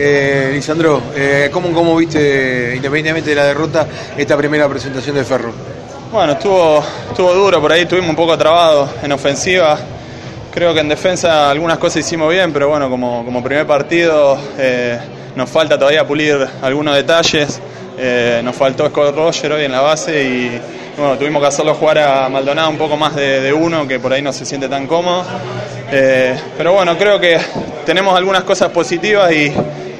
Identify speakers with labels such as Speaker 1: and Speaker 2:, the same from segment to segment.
Speaker 1: Eh, Lisandro, eh, ¿cómo, ¿cómo viste, independientemente de la derrota, esta primera presentación de Ferro?
Speaker 2: Bueno, estuvo, duro, por ahí estuvimos un poco trabados en ofensiva. Creo que en defensa algunas cosas hicimos bien, pero bueno, como, como primer partido eh, nos falta todavía pulir algunos detalles. Eh, nos faltó Scott Roger hoy en la base y bueno, tuvimos que hacerlo jugar a Maldonado un poco más de, de uno, que por ahí no se siente tan cómodo. Eh, pero bueno, creo que tenemos algunas cosas positivas y,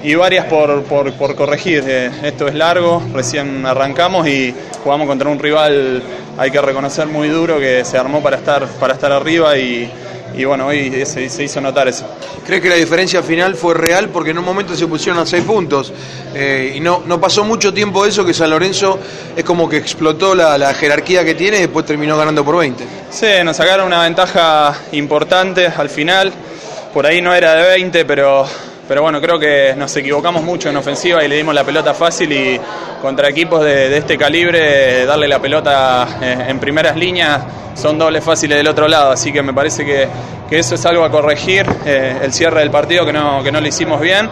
Speaker 2: y varias por, por, por corregir. Eh, esto es largo, recién arrancamos y jugamos contra un rival, hay que reconocer, muy duro que se armó para estar, para estar arriba y, y bueno, hoy se, se, hizo notar eso.
Speaker 1: ¿Crees que la diferencia final fue real? Porque en un momento se pusieron a seis puntos eh, y no, no pasó mucho tiempo eso que San Lorenzo es como que explotó la, la, jerarquía que tiene y después terminó ganando por 20.
Speaker 2: Sí, nos sacaron una ventaja importante al final. Por ahí no era de 20, pero pero bueno, creo que nos equivocamos mucho en ofensiva y le dimos la pelota fácil y contra equipos de, este calibre darle la pelota eh, en primeras líneas son dobles fáciles del otro lado, así que me parece que, que eso es algo a corregir, eh, el cierre del partido que no, que no lo hicimos bien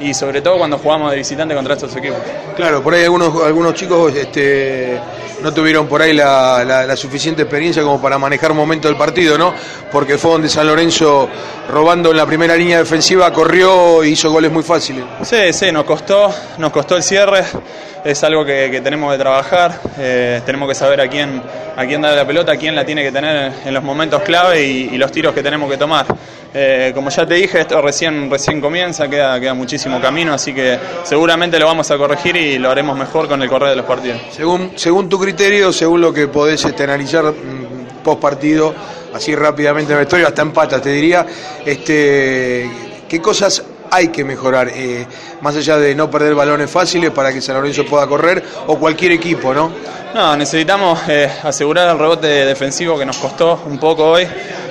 Speaker 2: y sobre todo cuando jugamos de visitante contra estos equipos.
Speaker 1: Claro, por ahí algunos, algunos chicos este, no tuvieron por ahí la, la, la, suficiente experiencia como para manejar un momento del partido, ¿no? Porque fue donde San Lorenzo, robando en la primera línea defensiva, corrió e hizo goles muy fáciles.
Speaker 2: Sí, sí, nos costó, nos costó el cierre, es algo que, que tenemos que trabajar, eh, tenemos que saber a quién, a quién darle la pelota, a quién la tiene que tener en los momentos clave y, y los tiros que tenemos que tomar. Eh, como ya te dije, esto recién, recién comienza, queda, queda muchísimo camino, así que seguramente lo vamos a corregir y lo haremos mejor con el correr de los partidos.
Speaker 1: Según, según tu criterio, según lo que podés este, analizar mmm, post partido, así rápidamente en la historia, hasta empata, te diría, este, ¿qué cosas hay que mejorar, eh, más allá de no perder balones fáciles para que San Lorenzo pueda correr o cualquier equipo, ¿no?
Speaker 2: No, necesitamos eh, asegurar el rebote defensivo que nos costó un poco hoy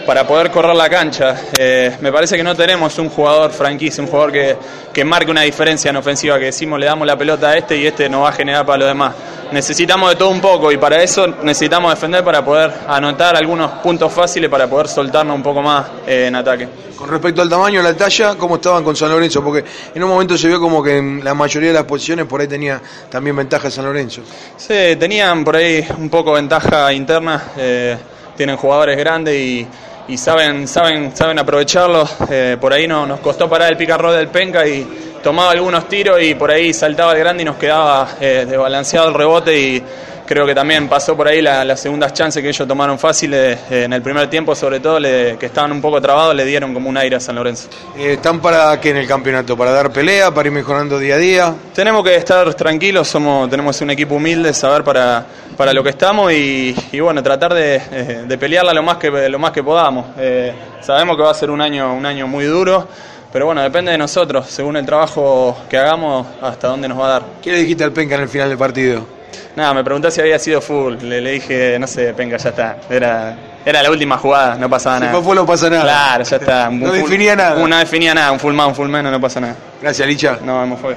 Speaker 2: para poder correr la cancha. Eh, me parece que no tenemos un jugador franquicia, un jugador que, que marque una diferencia en ofensiva, que decimos le damos la pelota a este y este no va a generar para los demás. Necesitamos de todo un poco y para eso necesitamos defender para poder anotar algunos puntos fáciles para poder soltarnos un poco más eh, en ataque.
Speaker 1: Con respecto al tamaño, la talla, ¿cómo estaban con San Lorenzo? Porque en un momento se vio como que en la mayoría de las posiciones por ahí tenía también ventaja San Lorenzo.
Speaker 2: Sí, tenían por ahí un poco ventaja interna, eh, tienen jugadores grandes y y saben, saben, saben aprovecharlo. Eh, por ahí no, nos costó parar el picarro del penca y tomaba algunos tiros y por ahí saltaba el grande y nos quedaba eh, desbalanceado el rebote y creo que también pasó por ahí las la segundas chances que ellos tomaron fáciles eh, en el primer tiempo, sobre todo le, que estaban un poco trabados, le dieron como un aire a San Lorenzo.
Speaker 1: Eh, ¿Están para qué en el campeonato? ¿Para dar pelea, para ir mejorando día a día?
Speaker 2: Tenemos que estar tranquilos, somos, tenemos un equipo humilde, saber para, para lo que estamos y, y bueno, tratar de, eh, de, pelearla lo más que, lo más que podamos. Eh, sabemos que va a ser un año, un año muy duro. Pero bueno, depende de nosotros, según el trabajo que hagamos, hasta dónde nos va a dar.
Speaker 1: ¿Qué le dijiste al Penca en el final del partido?
Speaker 2: Nada, me preguntó si había sido full. Le, le, dije, no sé, Penca, ya está. Era, era la última jugada, no pasaba
Speaker 1: si
Speaker 2: nada.
Speaker 1: Si fue no pasa nada.
Speaker 2: Claro, ya está.
Speaker 1: no full, definía nada.
Speaker 2: No definía nada, un full man, un full menos, no pasa nada.
Speaker 1: Gracias, Licha.
Speaker 2: No, vamos, fue.